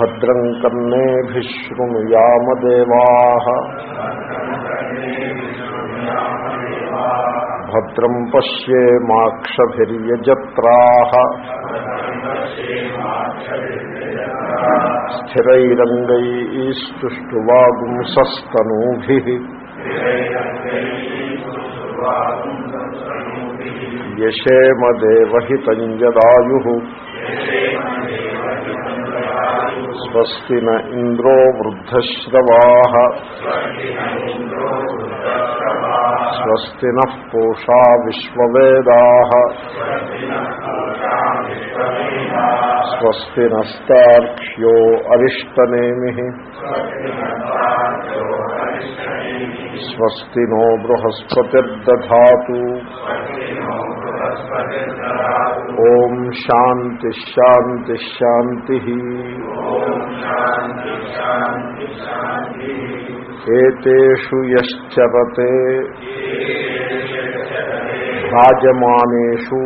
భద్రం కర్ణేభిశృణుయామదేవాः భద్రం పశ్యేమాక్షభిర్యజత్రాः. స్థిరైరంగైస్తువాగుంసస్తనూభిः యశేమదేవహితంజదాయు. स्वस्ति न इन्द्रो वृद्धश्रवाः स्वस्ति नः पूषा विश्ववेदाः स्वस्ति नस्तार्क्ष्यो अरिष्टनेमिः स्वस्ति नो बृहस्पतिर्दधातु ॐ शान्तिश्शान्तिश्शान्तिः एतेषु यश्चरते भ्राजमानेषु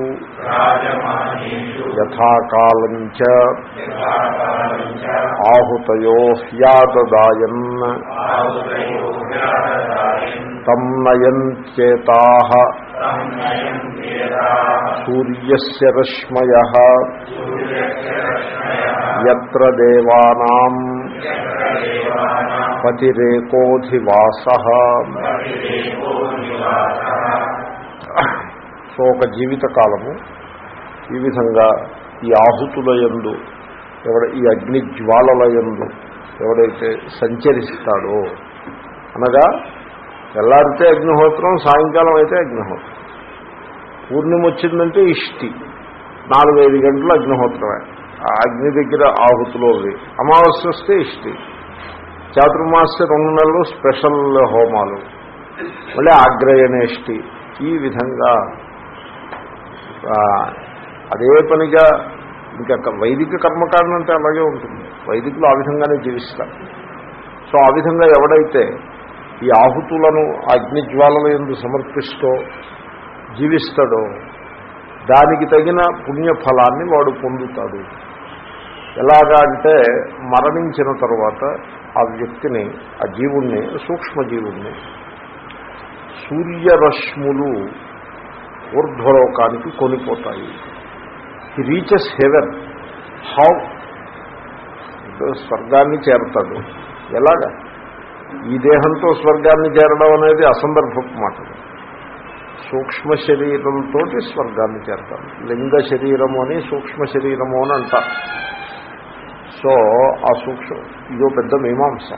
यथाकालं च आहुतयो ह्याददायन् तं नयन्त्येताः सूर्यस्य रश्मयः यत्र देवानाम् పతిరేకోధివాస సో ఒక జీవిత కాలము ఈ విధంగా ఈ ఆహుతుల యందు ఎవడ ఈ అగ్ని జ్వాలల యందు ఎవడైతే సంచరిస్తాడో అనగా ఎల్లారితే అగ్నిహోత్రం సాయంకాలం అయితే అగ్నిహోత్రం. పూర్ణిమ వచ్చిందంటే ఇష్టి. నాలుగైదు గంటలు అగ్నిహోత్రమే. అగ్ని దగ్గర ఆహుతులు అవి. అమావాస్య వస్తే ఇష్టి. చాతుర్మాస్య రెండు నెలలు స్పెషల్ హోమాలు. మళ్ళీ ఆగ్రయణేష్టి ఈ విధంగా అదే పనిగా ఇంకా వైదిక కర్మకాండం అంటే అలాగే ఉంటుంది. వైదికులు ఆ విధంగానే జీవిస్తారు. సో ఆ విధంగా ఎవడైతే ఈ ఆహుతులను అగ్నిజ్వాలల ఎందు సమర్పిస్తూ జీవిస్తాడో దానికి తగిన పుణ్యఫలాన్ని వాడు పొందుతాడు. ఎలాగా అంటే మరణించిన తర్వాత ఆ వ్యక్తిని ఆ జీవుణ్ణి సూక్ష్మజీవుణ్ణి సూర్యరశ్ములు ఊర్ధ్వలోకానికి కొనిపోతాయి. హి రీచెస్ హెవెన్ హౌ స్వర్గాన్ని చేరతాడు. ఎలాగా? ఈ దేహంతో స్వర్గాన్ని చేరడం అనేది అసందర్భపు మాట. సూక్ష్మ శరీరంతో స్వర్గాన్ని చేరతాడు. లింగ శరీరము అని సూక్ష్మ శరీరము అని అంటారు. సో ఆ సూక్ష్మ ఇదో పెద్ద మీమాంస.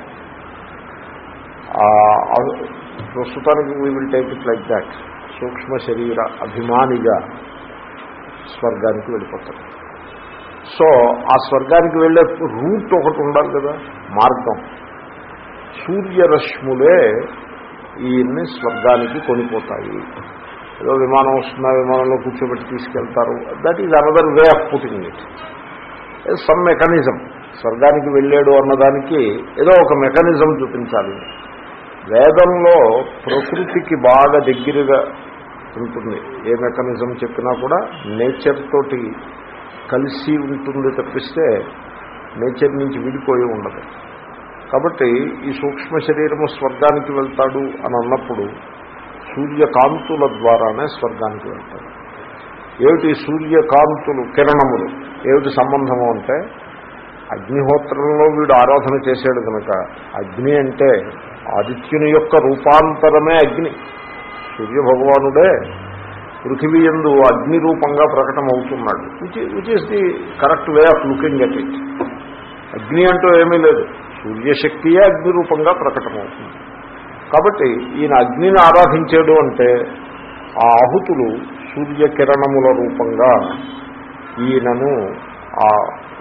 ప్రస్తుతానికి we will take it like that సూక్ష్మ శరీర అభిమానిగా స్వర్గానికి వెళ్ళిపోతాడు సో ఆ స్వర్గానికి వెళ్ళే రూట్ ఒకటి ఉండాలి కదా మార్గం. సూర్యరశ్ములే ఈయన్ని స్వర్గానికి కొనిపోతాయి. ఏదో విమానం వస్తున్న విమానంలో కూర్చోబెట్టి తీసుకెళ్తారు. That is another way of putting it some mechanism స్వర్గానికి వెళ్ళాడు అన్నదానికి ఏదో ఒక మెకానిజం చూపించాలి. వేదంలో ప్రకృతికి బాగా దగ్గరగా ఉంటుంది. ఏ మెకానిజం చెప్పినా కూడా నేచర్ తోటి కలిసి ఉంటుంది తప్పిస్తే నేచర్ నుంచి విడిపోయి ఉండదు. కాబట్టి ఈ సూక్ష్మ శరీరము స్వర్గానికి వెళ్తాడు అని అన్నప్పుడు సూర్యకాంతుల ద్వారానే స్వర్గానికి వెళ్తాడు. ఏమిటి సూర్యకాంతులు కిరణములు? ఏమిటి సంబంధము అంటే అగ్నిహోత్రంలో వీడు ఆరాధన చేశాడు కనుక అగ్ని అంటే ఆదిత్యుని యొక్క రూపాంతరమే అగ్ని. సూర్యభగవానుడే పృథివీ ఎందు అగ్ని రూపంగా ప్రకటమవుతున్నాడు. Which which is the correct way of looking at it అగ్ని అంటూ ఏమీ లేదు. సూర్యశక్తియే అగ్ని రూపంగా ప్రకటమవుతుంది. కాబట్టి ఈయన అగ్నిని ఆరాధించాడు అంటే ఆ ఆహుతులు సూర్యకిరణముల రూపంగా ఈయనను ఆ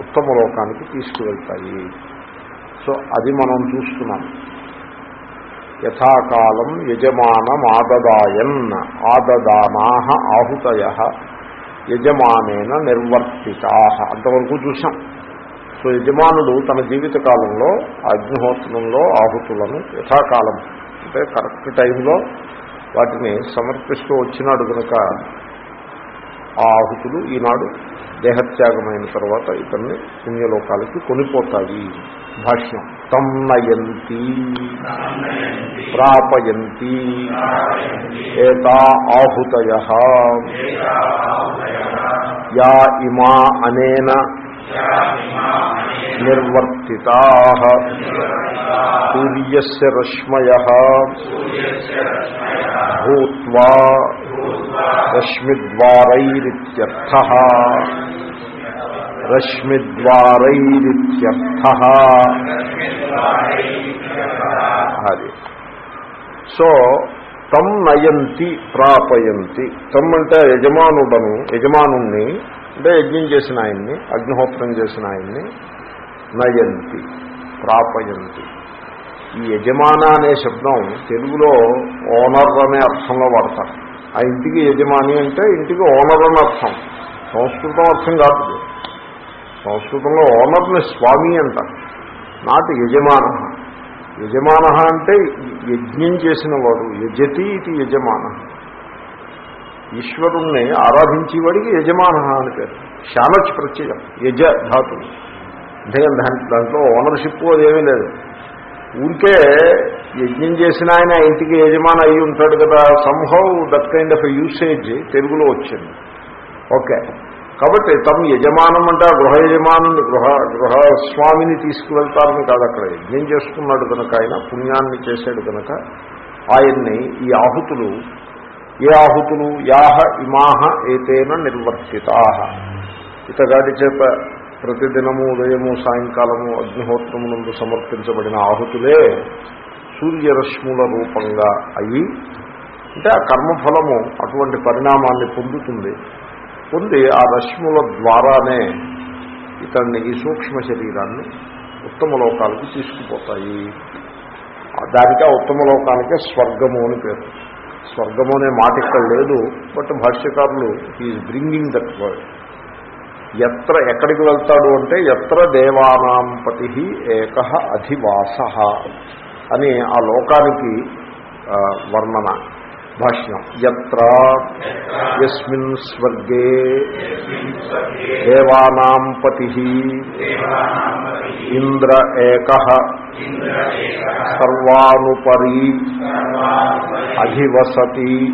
ఉత్తమ లోకానికి తీసుకువెళ్తాయి. సో అది మనం చూస్తున్నాం. యథాకాలం యజమానం ఆదదాయన్ ఆదదానా ఆహుతయ యజమానేన నిర్వర్తితా అంతవరకు చూసాం సో యజమానుడు తన జీవిత కాలంలో అగ్నిహోత్రంలో ఆహుతులను యథాకాలం అంటే కరెక్ట్ టైంలో వాటిని సమర్పిస్తూ వచ్చినాడు కనుక ఆ ఆహుతులు ఈనాడు దేహత్యాగమైన తర్వాత ఇతన్ని పుణ్యలోకాలకి కొనిపోతాయి. భాష్యం. తం నయంతి. ప్రాపయంతి. ఏతా ఆహుతయ. యా ఇమా అనేన నిర్వర్తితా. సూర్యస్ రశ్మయ. భూత్వా రశ్మిద్వారైరిత్యర్థ రశ్మిద్వారైరిత్యర్థ అది సో తం నయంతి ప్రాపయంతి. తమ్ అంటే యజమానుడను యజమానుణ్ణి అంటే యజ్ఞం చేసిన ఆయన్ని అగ్నిహోత్రం చేసిన ఆయన్ని నయంతి ప్రాపయంతి. ఈ యజమాన అనే శబ్దం తెలుగులో ఓనర్ అనే అర్థంలో వాడతారు. ఆ ఇంటికి యజమాని అంటే ఇంటికి ఓనర్ అని అర్థం. సంస్కృతం అర్థం కాదు. సంస్కృతంలో ఓనర్ని స్వామి అంటారు. నాటి యజమాన. యజమాన అంటే యజ్ఞం చేసిన వాడు యజతి ఇది యజమాన. ఈశ్వరుణ్ణి ఆరాధించేవాడికి యజమాన అని పేరు. శానచ్ ప్రత్యయం. యజ ధాతుడు అంటే దాంట్లో ఓనర్షిప్ అదేమీ లేదు. ఊరికే యజ్ఞం చేసిన ఆయన ఇంటికి యజమాని అయి ఉంటాడు కదా. Somehow that kind of usage తెలుగులో వచ్చింది. ఓకే కాబట్టి తమ యజమానం అంటే ఆ గృహ యజమానుని గృహ గృహస్వామిని తీసుకువెళ్తారని కాదు అక్కడ. యజ్ఞం చేసుకున్నాడు కనుక ఆయన పుణ్యాన్ని చేశాడు కనుక ఆయన్ని ఈ ఆహుతులు ఏ ఆహుతులు? యాహ ఇమాహ ఏతేన నిర్వర్తితాహ. ఇతగాడి చేత ప్రతిదినము ఉదయము సాయంకాలము అగ్నిహోత్రమునందు సమర్పించబడిన ఆహుతులే సూర్యరశ్ముల రూపంగా అయి అంటే ఆ కర్మఫలము అటువంటి పరిణామాన్ని పొందుతుంది. పొంది ఆ రశ్ముల ద్వారానే ఇతన్ని ఈ సూక్ష్మ శరీరాన్ని ఉత్తమ లోకాలకు తీసుకుపోతాయి. దానికి ఆ ఉత్తమ లోకానికే స్వర్గము అని పేరు. స్వర్గము అనే మాట ఇక్కడ లేదు బట్ భాష్యకారులు ఈజ్ బ్రింగింగ్ దట్ వర్డ్ ఎత్ర ఎక్కడికి వెళ్తాడు అంటే ఎత్ర దేవానాం పతి ఏక అధివాస అని ఆ లోకానికి వర్ణన. భాష్యం. ఎత్ర ఎస్మిన్ స్వర్గే దేవానాం పతి ఇంద్ర ఏక సర్వానుపరి అధివసతి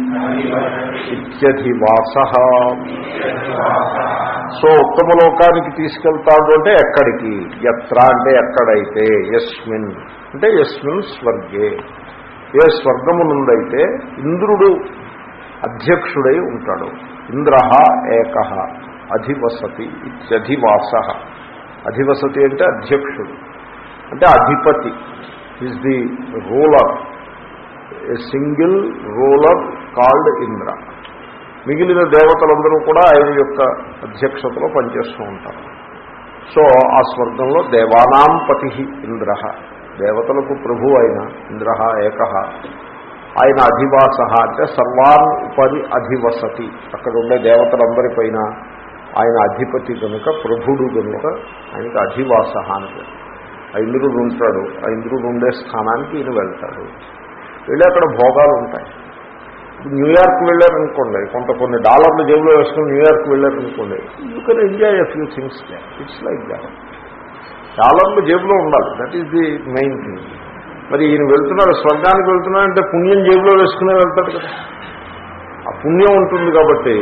ఇత్యధివాస. సో ఉత్తమ లోకానికి తీసుకెళ్తాడు అంటే ఎక్కడికి? ఎత్ర అంటే ఎక్కడైతే? యస్మిన్. అంటే యస్మిన్ స్వర్గే. ఏ స్వర్గము నుండైతే ఇంద్రుడు అధ్యక్షుడై ఉంటాడు. ఇంద్ర ఏక అధివసతి ఇత్యధివాస. అధివసతి అంటే అధ్యక్షుడు. అంటే అధిపతి. Is the ruler a single ruler called Indra మిగిలిన దేవతలందరూ కూడా ఆయన యొక్క అధ్యక్షతలో పనిచేస్తూ ఉంటారు. సో ఆ స్వర్గంలో దేవానాం పతి ఇంద్ర. దేవతలకు ప్రభు అయిన ఇంద్ర ఏక ఆయన అధివాస అంటే సర్వాన్ ఉపరి అధివసతి. అక్కడ ఉండే దేవతలందరిపైన ఆయన అధిపతి కనుక ప్రభుడు కనుక ఆయనకి అధివాస అని ఆ ఇంద్రుడు ఉంటాడు. ఆ ఇంద్రుడు ఉండే స్థానానికి ఈయన వెళ్తాడు. వెళ్ళి అక్కడ భోగాలు ఉంటాయి. న్యూయార్క్ వెళ్ళారనుకోండి కొంత కొన్ని డాలర్లు జేబులో వేసుకుని న్యూయార్క్ వెళ్ళారనుకోండి you can enjoy a few things it's like that డాలర్లు జేబులో ఉండాలి. That is the main thing మరి ఈయన వెళ్తున్నాడు స్వర్గానికి వెళ్తున్నాడంటే పుణ్యం జేబులో వేసుకునే వెళ్తాడు కదా. ఆ పుణ్యం ఉంటుంది కాబట్టి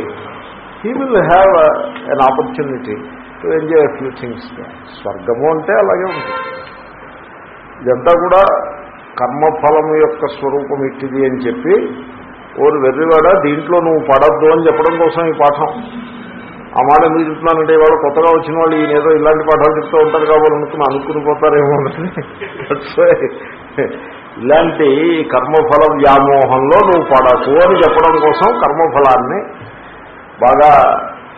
he will have an opportunity to enjoy few things స్వర్గము అంటే అలాగే ఉంటుంది. ఇదంతా కూడా కర్మఫలము యొక్క స్వరూపం ఇట్టిది అని చెప్పి ఓరు వెర్రివాడ దీంట్లో నువ్వు పడద్దు అని చెప్పడం కోసం ఈ పాఠం. ఆ మాట ఎందుకు చెప్తున్నానంటే ఇవాళ కొత్తగా వచ్చిన వాళ్ళు ఈయన ఏదో ఇలాంటి పాఠాలు చెప్తూ ఉంటారు కాబట్టి అనుకుని అనుకుని పోతారేమో ఇలాంటి కర్మఫల వ్యామోహంలో నువ్వు పడకు అని చెప్పడం కోసం కర్మఫలాన్ని బాగా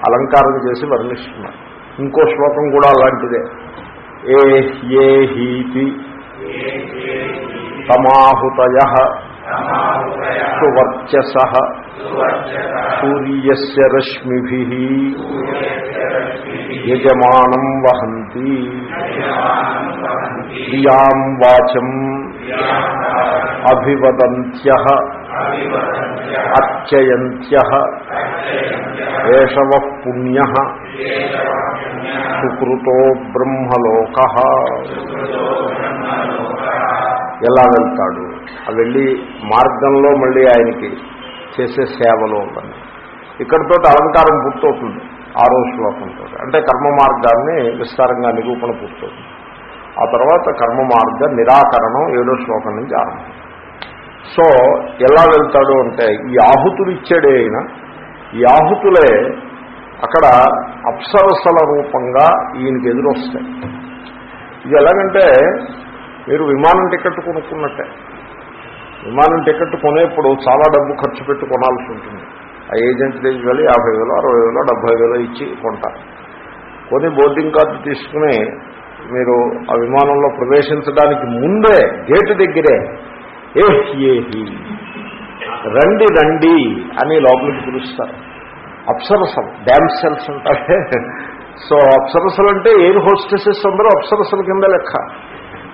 అలంకారం చేసి వర్ణిస్తున్నారు. ఇంకో శ్లోకం కూడా అలాంటిదే. ఏ హీతి తమాహుతయ సువర్చస సూర్యస్ రశ్మిభి యజమానం వహంతి ప్రియాం వాచం అభివదంత్య అర్చయంత్య ఏషవ పుణ్య సుకృతో బ్రహ్మలోక ఎలా వెళ్తాడు? ఆ వెళ్ళి మార్గంలో మళ్ళీ ఆయనకి చేసే సేవలో ఉంటుంది ఇక్కడితో అలంకారం పూర్తవుతుంది. ఆరో శ్లోకంతో. అంటే కర్మ మార్గాన్ని విస్తారంగా నిరూపణ పూర్తవుతుంది. ఆ తర్వాత కర్మ మార్గ నిరాకరణం ఏడో శ్లోకం నుంచి ఆరంభం. సో ఎలా వెళ్తాడు అంటే ఈ ఆహుతులు ఇచ్చాడే అయినా ఈ ఆహుతులే అక్కడ అప్సరసల రూపంగా ఈయనకి ఎదురొస్తాయి. ఇది ఎలాగంటే మీరు విమానం టికెట్ కొనుక్కున్నట్టే. విమానం టికెట్ కొనేప్పుడు చాలా డబ్బు ఖర్చు పెట్టి కొనాల్సి ఉంటుంది. ఆ ఏజెంట్ దగ్గరికి వెళ్ళి యాభై వేలు అరవై వేలు డెబ్బై వేలు ఇచ్చి కొంటారు కొని బోర్డింగ్ కార్డు తీసుకుని మీరు ఆ విమానంలో ప్రవేశించడానికి ముందే గేటు దగ్గరే ఏహి రండి రండి అని లోపలికి పిలుస్తారు. అప్సరసం డ్యామ్సెల్స్ ఉంటారే సో అప్సరసలు అంటే ఎయిర్ హోస్టెసెస్ అందరూ అప్సరసల కింద లెక్క.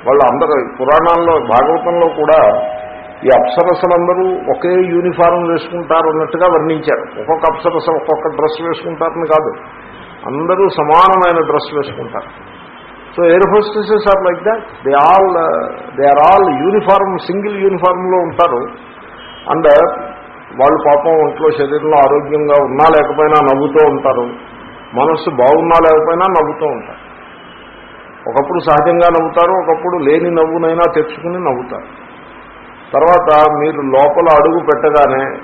వాళ్ళు అందరూ పురాణాల్లో భాగవతంలో కూడా ఈ అప్సరసలందరూ ఒకే యూనిఫారం వేసుకుంటారు అన్నట్టుగా వర్ణించారు. ఒక్కొక్క అప్సరస ఒక్కొక్క డ్రెస్ వేసుకుంటారని కాదు. అందరూ సమానమైన డ్రెస్ వేసుకుంటారు. So air hostesses are like that. They all uh, they are all uniform single యూనిఫార్మ్లో ఉంటారు. అండ్ వాళ్ళు పాపం ఒంట్లో శరీరంలో ఆరోగ్యంగా ఉన్నా లేకపోయినా నవ్వుతూ ఉంటారు. మనస్సు బాగున్నా లేకపోయినా నవ్వుతూ ఉంటారు. ఒకప్పుడు సహజంగా నవ్వుతారు ఒకప్పుడు లేని నవ్వునైనా తెచ్చుకుని నవ్వుతారు. తర్వాత మీరు లోపల అడుగు పెట్టగానే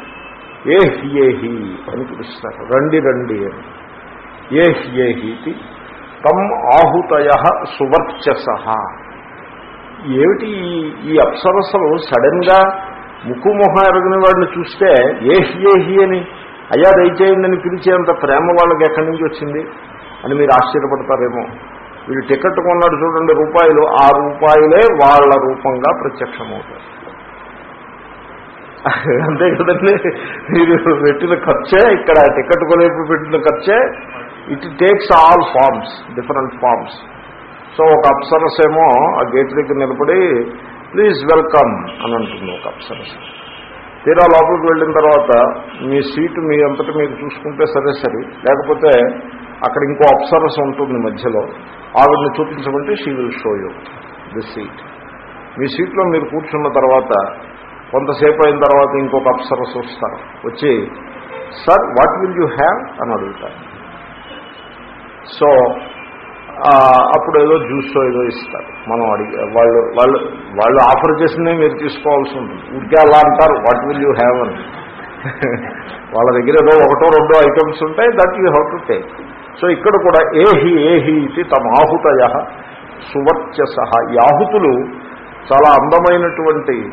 ఏ ఏహి అని పిలుస్తారు రండి రండి అని. ఏ ఏహీతి తమ్ ఆహుతయ సువర్చస. ఏమిటి ఈ అప్సరసలు సడన్గా ముక్కు మొహం ఎరగని వాడిని చూస్తే ఏ ఏహి అని అయ్యా దయచేయండి అని పిలిచేంత ప్రేమ వాళ్ళకి ఎక్కడి నుంచి వచ్చింది? అని మీరు ఆశ్చర్యపడతారేమో. వీళ్ళు టికెట్ కొన్నాడు చూడండి రూపాయలు. ఆ రూపాయలే వాళ్ళ రూపంగా ప్రత్యక్షమవుతాయి. అంతే కదండి. మీరు పెట్టిన ఖర్చే ఇక్కడ టికెట్ కొనేపు పెట్టిన ఖర్చే. It takes all forms different forms so ఒక అప్సరస్ ఏమో ఆ గేట్ దగ్గర నిలబడి ప్లీజ్ వెల్కమ్ అని అంటుంది ఒక అప్సరస్. తీరా లోపలికి వెళ్ళిన తర్వాత మీ సీటు మీ అంతటి మీరు చూసుకుంటే సరే సరే. లేకపోతే అక్కడ ఇంకో అప్సరస్ ఉంటుంది మధ్యలో. ఆవిడని చూపించమంటే she will show you the seat మీ సీట్లో మీరు కూర్చున్న తర్వాత కొంతసేపు అయిన తర్వాత ఇంకొక అప్సరస్ వస్తారు. వచ్చి sir what will you have? అని అడుగుతారు. సో అప్పుడు ఏదో జ్యూస్ ఏదో ఇస్తారు. మనం అడిగి వాళ్ళు వాళ్ళు వాళ్ళు ఆఫర్ చేసిందే మీరు తీసుకోవాల్సి ఉంటుంది. ఊరికే అలా అంటారు వాట్ విల్ యూ హ్యావ్? అని. వాళ్ళ దగ్గర ఏదో ఒకటో రెండో ఐటమ్స్ ఉంటాయి that you how to take. So ఇక్కడ కూడా ఏహి ఏహి ఇది తమ ఆహుతయ సువర్చస. ఈ ఆహుతులు చాలా అందమైనటువంటి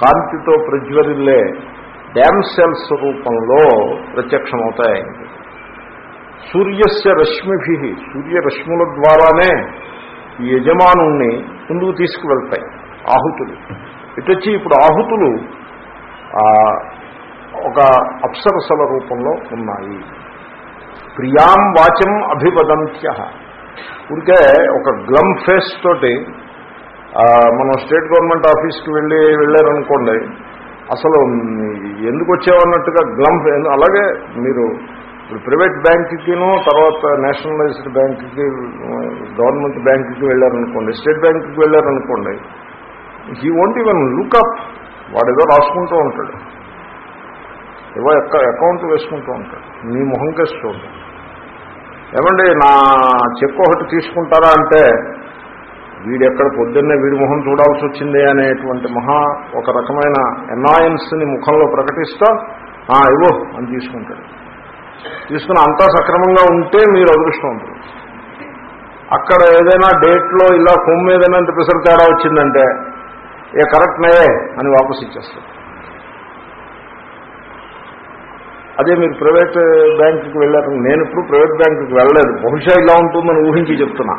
కాంతితో ప్రజ్వరిల్లే డ్యామ్సెల్స్ రూపంలో ప్రత్యక్షమవుతాయి. ఆయనకి సూర్యస్య రశ్మిభి సూర్యరశ్ముల ద్వారానే ఈ యజమానుణ్ణి ముందుకు తీసుకువెళ్తాయి ఆహుతులు. ఇటొచ్చి ఇప్పుడు ఆహుతులు ఒక అప్సరసల రూపంలో ఉన్నాయి. ప్రియాం వాచం అభివదంత్య ఉరికే ఒక గ్లమ్ ఫేస్ తోటి మనం స్టేట్ గవర్నమెంట్ ఆఫీస్కి వెళ్ళి వెళ్ళారనుకోండి అసలు ఎందుకు వచ్చామన్నట్టుగా గ్లమ్ అలాగే మీరు ఇప్పుడు ప్రైవేట్ బ్యాంకుకిను తర్వాత నేషనలైజ్డ్ బ్యాంకుకి గవర్నమెంట్ బ్యాంకుకి వెళ్ళారనుకోండి స్టేట్ బ్యాంకుకి వెళ్ళారనుకోండి హీ వోంట్ ఈవెన్ లుకప్ వాడు ఏదో రాసుకుంటూ ఉంటాడు. ఏవో అకౌంట్ వేసుకుంటూ ఉంటాడు. మీ మొహం కేస్తూ ఉంటాడు ఏమండి నా చెక్ ఒకటి తీసుకుంటారా అంటే వీడెక్కడ పొద్దున్నే వీడి మొహం చూడాల్సి వచ్చింది అనేటువంటి మహా ఒక రకమైన ఎనాయన్స్ని ముఖంలో ప్రకటిస్తూ ఇవో అని తీసుకుంటాడు. తీసుకుని అంతా సక్రమంగా ఉంటే మీరు అదృష్టవంతులు. అక్కడ ఏదైనా డేట్లో ఇలా కొమ్మ ఏదైనా ప్రెసర్ తేడా వచ్చిందంటే ఏ కరెక్ట్ నయే అని వాపసు ఇచ్చేస్తారు అదే మీరు ప్రైవేట్ బ్యాంకుకి వెళ్ళారు. నేను ఇప్పుడు ప్రైవేట్ బ్యాంకుకి వెళ్ళలేదు. బహుశా ఇలా ఉంటుందని ఊహించి చెప్తున్నా.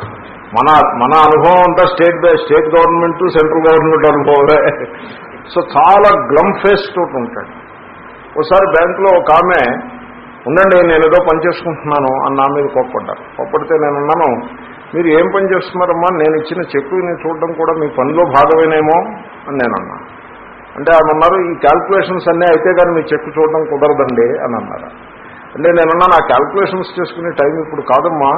మన మన అనుభవం అంతా state state government central government అనుభవమే. సో చాలా గ్లమ్ ఫేస్ తోటి ఉంటాడు. ఒకసారి బ్యాంకులో ఒక ఆమె ఉండండి నేను ఏదో పని చేసుకుంటున్నాను అని నా మీద కోప్పడ్డారు. కోప్పడితే నేను అన్నాను మీరు ఏం పని చేస్తున్నారమ్మా? నేను ఇచ్చిన చెక్కుని చూడడం కూడా మీ పనిలో భాగమేనేమో అని నేను అన్నాను అంటే ఆమె అన్నారు ఈ క్యాల్కులేషన్స్ అన్నీ అయితే కానీ మీ చెక్కు చూడడం కుదరదండి అని అన్నారు. అంటే నేనన్నా నా క్యాల్కులేషన్స్ చేసుకునే టైం ఇప్పుడు కాదమ్మా.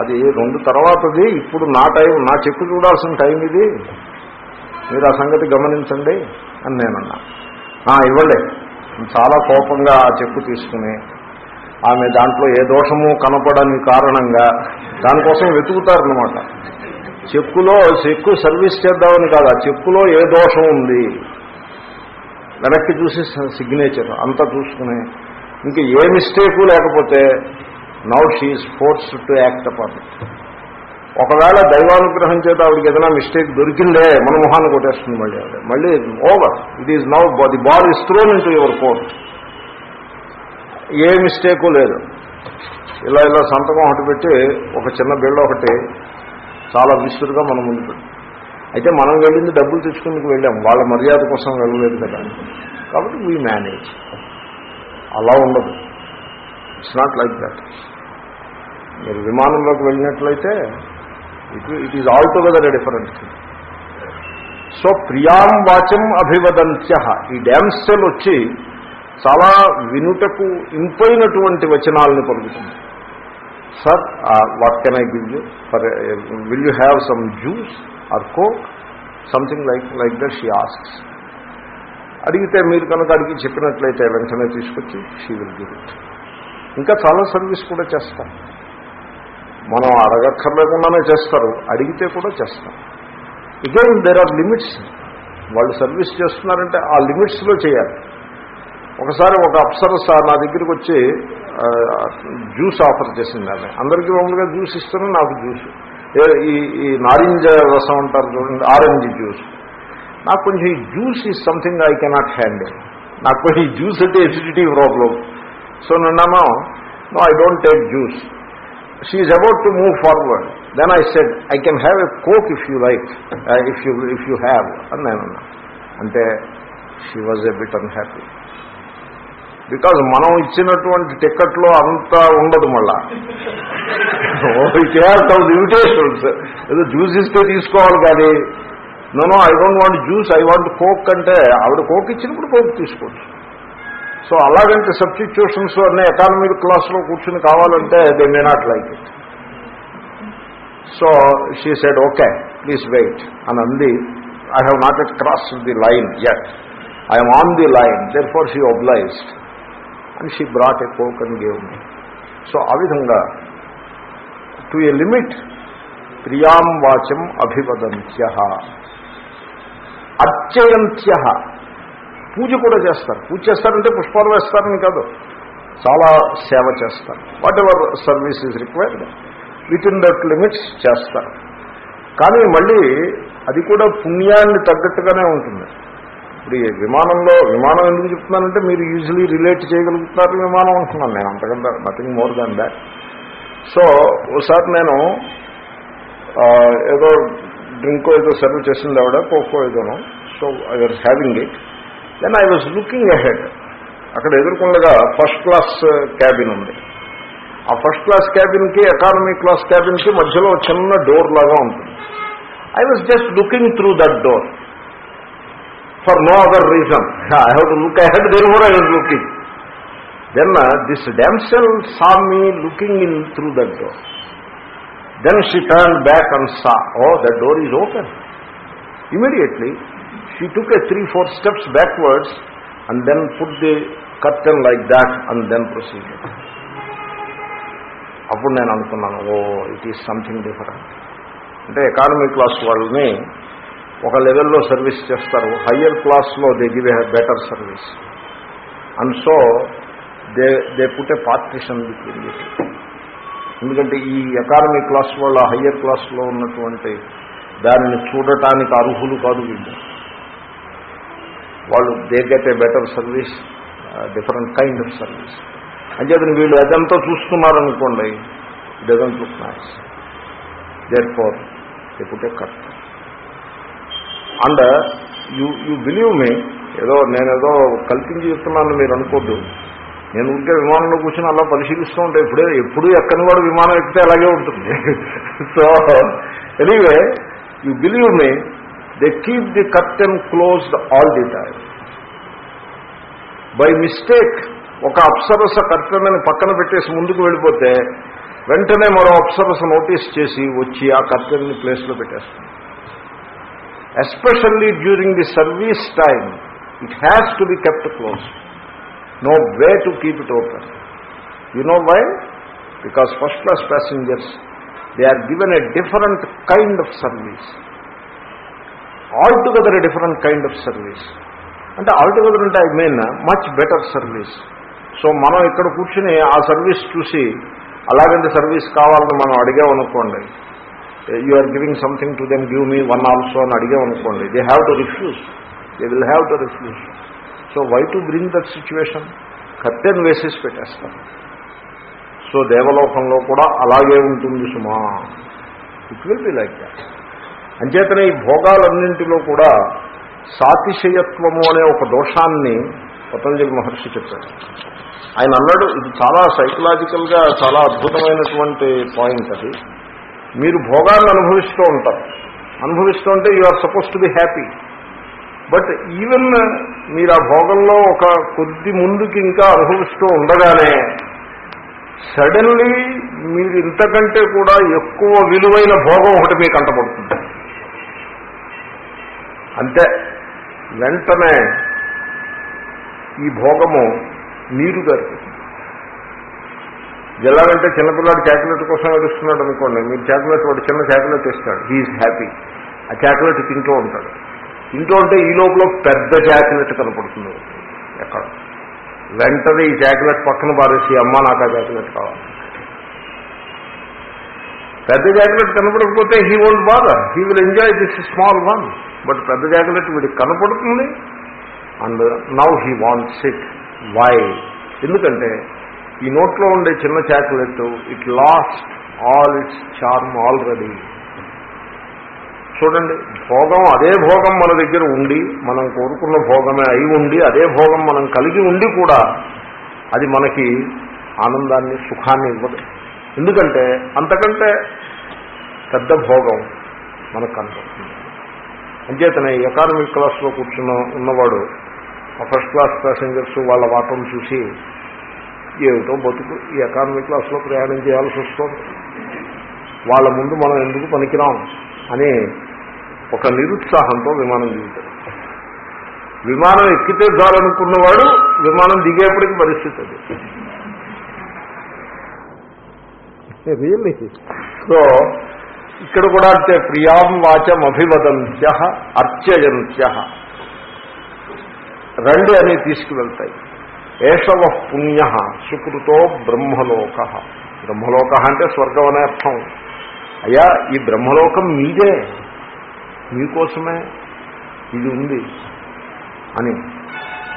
అది రెండు తర్వాతది ఇప్పుడు నా టైం నా చెక్కు చూడాల్సిన టైం ఇది. మీరు ఆ సంగతి గమనించండి అని నేనన్నా. ఇవ్వలే ఇవ్వండి. చాలా కోపంగా ఆ చెక్కు తీసుకుని ఆమె దాంట్లో ఏ దోషము కనపడని కారణంగా దానికోసం వెతుకుతారనమాట చెక్కులో చెక్కు సర్వీస్ చేద్దామని కాదు ఆ చెక్కులో ఏ దోషం ఉంది? వెనక్కి చూసి సిగ్నేచర్ అంతా చూసుకుని. ఇంక ఏ మిస్టేకు లేకపోతే now she force to act upon ఒకవేళ దైవానుగ్రహం చేత ఆవిడకి ఏదైనా మిస్టేక్ దొరికిందే మన మొహాన్ని కొట్టేస్తుంది మళ్ళీ ఆవిడ. మళ్ళీ over it is now the ball is thrown in to your court A mistake లేదు. ఇలా ఇలా సంతకం ఒకటి పెట్టి ఒక చిన్న బిళ్ళ ఒకటి చాలా విసురుగా మనం ముందు పెట్టి అయితే మనం వెళ్ళింది డబ్బులు తెచ్చుకుందుకు వెళ్ళాం. వాళ్ళ మర్యాద కోసం వెళ్ళలేదు కదా. కాబట్టి వీ మేనేజ్ అలా ఉండదు. ఇట్స్ నాట్ లైక్ దట్ మీరు విమానంలోకి వెళ్ళినట్లయితే it it is all together a different thing so ప్రియాం వాచం అభివదంత్య. ఈ డ్యామ్స్టెల్ వచ్చి చాలా వినుటకు ఇంపైనటువంటి వచనాలని పలుకుతుంది sir what can I give you for will you have some juice or coke something like like that she asks. అడిగితే మీరు కనుక అడిగి చెప్పినట్లయితే వెంటనే తీసుకొచ్చి షీ విల్ గివ్ ఇట్. ఇంకా చాలా సర్వీస్ కూడా చేస్తాం మనం అడగక్కర్లేకుండానే చేస్తారు. అడిగితే కూడా చేస్తాం అగైన్ దేర్ ఆర్ లిమిట్స్ వాళ్ళు సర్వీస్ చేస్తున్నారంటే ఆ లిమిట్స్లో చేయాలి. ఒకసారి ఒక అప్సరస నా దగ్గరికి వచ్చి జ్యూస్ ఆఫర్ చేసింది ఆమె. అందరికీ మామూలుగా జ్యూస్ ఇస్తాను నాకు జ్యూస్. ఈ ఈ నారింజ రసం అంటారు చూడండి ఆరెంజ్ జ్యూస్. నాకు కొంచెం ఈ juice is something I cannot handle నాకు కొంచెం ఈ జ్యూస్ అంటే acidity problem so నన్నాను no I don't take juice she is about to move forward then I said I can have a coke if you like if you if you have అని నేను అంటే she was a bit unhappy because మనం ఇచ్చినటువంటి టికెట్లో అంతా ఉండదు మళ్ళా. Invitations ఏదో juice ఇస్తే తీసుకోవాలి కానీ no I don't want juice I want coke అంటే ఆవిడ కోక్ ఇచ్చినప్పుడు కోక్ తీసుకోవచ్చు సో అలాగంటే సబ్స్టిట్యూషన్స్ అనే ఎకానమీ క్లాస్లో కూర్చుని కావాలంటే they may not like it so she said okay please wait అని అంది. I have not yet cross the line yet I'm on the line therefore she obliged and she brought a coke and gave me so ఆ విధంగా to a limit ప్రియాం వాచం అభివదంత్య. అర్చయంత్య. పూజ కూడా చేస్తారు. పూజ చేస్తారంటే పుష్పాలు వేస్తారని కాదు. చాలా సేవ చేస్తారు. Whatever service is required within that limits చేస్తారు. కానీ మళ్ళీ అది కూడా పుణ్యాన్ని తగ్గట్టుగానే ఉంటుంది. ఇప్పుడు విమానంలో విమానం ఎందుకు చెప్తున్నానంటే మీరు ఈజీలీ రిలేట్ చేయగలుగుతున్నారు విమానం అంటున్నాను నేను. అంతకంటే nothing more than that so ఒకసారి నేను ఏదో డ్రింకో ఏదో సర్వ్ చేసింది ఆవిడ కోకో ఏదోనో. So I was having it then I was looking ahead అక్కడ ఎదుర్కొండగా ఫస్ట్ క్లాస్ క్యాబిన్ ఉంది. ఆ ఫస్ట్ క్లాస్ క్యాబిన్కి ఎకానమీ క్లాస్ క్యాబిన్కి మధ్యలో చిన్న డోర్ లాగా ఉంటుంది. I was just looking through that door for no other reason. I have to look ahead then more I was looking then this damsel saw me looking in through that door then she turn back and saw oh that door is open immediately she took a three four steps backwards and then put the curtain like that and then proceeded. అప్పుడు నేను అనుకున్నాను oh it is something different అంటే economy class వాళ్ళని ఒక లెవెల్లో service చేస్తారు. Higher క్లాస్లో they give a better service and so they they put a partition between ఎందుకంటే ఈ ఎకానమీ క్లాస్ వాళ్ళ హయ్యర్ క్లాస్లో ఉన్నటువంటి దానిని చూడటానికి అర్హులు కాదు వీళ్ళు. వాళ్ళు they get a better service different kind of service అంచేతను వీళ్ళు అదంతా చూస్తున్నారనుకోండి doesn't look nice therefore ఎప్పుడే cut and you you believe me ఏదో నేనేదో కల్పించి చెప్తున్నాను మీరు అనుకోద్దు. నేను ఉంటే విమానంలో కూర్చొని అలా పరిశీలిస్తూ ఉంటే ఇప్పుడే ఎప్పుడు ఎక్కని వాడు విమానం ఎక్కితే అలాగే ఉంటుంది. So anyway you believe me they keep the curtain closed all the time by mistake ఒక అప్సరస కర్టెన్ అని పక్కన పెట్టేసి ముందుకు వెళ్ళిపోతే వెంటనే మరో అప్సరస నోటీస్ చేసి వచ్చి ఆ కర్టెన్ని ప్లేస్లో పెట్టేస్తాను especially during the service time it has to be kept close no way to keep it open you know why because first class passengers they are given a different kind of service altogether a different kind of service అంటే altogether అంటే I mean much better service so మనం ఇక్కడ కూర్చుని ఆ service చూసి అలాగంటే service కావాలని మనం అడిగామనుకోండి you are giving something to them give me one also అని అడిగామనుకోండి they have to refuse they will have to refuse so why to bring that situation curtain వేసేసి పెట్టేస్తారు. సో దేవలోకంలో కూడా అలాగే ఉంటుంది సుమా. It will be like that అంచేతనే ఈ భోగాలన్నింటిలో కూడా సాతిశయత్వము అనే ఒక దోషాన్ని పతంజలి మహర్షి చెప్పాడు. ఆయన అన్నాడు ఇది చాలా సైకలాజికల్గా చాలా అద్భుతమైనటువంటి పాయింట్ అది. మీరు భోగాన్ని అనుభవిస్తూ ఉంటారు. అనుభవిస్తూ ఉంటే you are suppose to be happy but even మీరు ఆ భోగంలో ఒక కొద్ది ముందుకి ఇంకా అనుభవిస్తూ ఉండగానే సడన్లీ మీరు ఇంతకంటే కూడా ఎక్కువ విలువైన భోగం ఒకటి మీకు అంటబడుతుంది అంతే వెంటనే ఈ భోగము నీరు గారికి ఎలాగంటే చిన్నపిల్లాడు చాక్లెట్ కోసం ఏడుస్తున్నాడు అనుకోండి మీరు చాక్లెట్ వాడు చిన్న చాక్లెట్ ఇస్తాడు హీఈస్ హ్యాపీ ఆ చాక్లెట్ తింటూ ఉంటాడు. తింటూ ఉంటే ఈ లోపల పెద్ద చాక్లెట్ కనపడుతుంది. ఎక్కడ? వెంటనే ఈ చాక్లెట్ పక్కన పారేసి అమ్మ నాకు ఆ చాక్లెట్ కావాలి. పెద్ద jacket కనపడకపోతే he won't bother he will enjoy this small one but పెద్ద జాకెట్ వీడికి కనపడుతుంది. And now he wants it why ఎందుకంటే ఈ నోట్లో ఉండే చిన్న chocolate it lost all its charm already చూడండి భోగం అదే భోగం మన దగ్గర ఉండి మనం కోరుకున్న భోగమే అయి ఉండి అదే భోగం మనం కలిగి ఉండి కూడా అది మనకి ఆనందాన్ని సుఖాన్ని ఇవ్వదు. ఎందుకంటే అంతకంటే పెద్ద భోగం మనకు కనపడుతుంది అంచేతనే ఎకానమిక్ క్లాస్లో కూర్చున్న ఉన్నవాడు ఫస్ట్ క్లాస్ ప్యాసింజర్స్ వాళ్ళ వాటం చూసి ఏమిటో బతుకు ఈ ఎకానమిక్ క్లాస్లో ప్రయాణం చేయాల్సి వస్తుంది. వాళ్ళ ముందు మనం ఎందుకు పనికిరాం అని ఒక నిరుత్సాహంతో విమానం దిగుతాడు. విమానం ఎక్కితే చాలనుకున్నవాడు విమానం దిగేప్పటికి పరిస్థితి అది. రియల్లీ సో ఇక్కడ కూడా అంటే ప్రియాం వాచం అభివదంత్య అర్చయంత్య. రండి అని తీసుకువెళ్తాయి. ఏషవ పుణ్య సుకృతో బ్రహ్మలోక. బ్రహ్మలోక అంటే స్వర్గం అనే అర్థం. అయ్యా ఈ బ్రహ్మలోకం మీదే. మీకోసమే ఇది ఉంది అని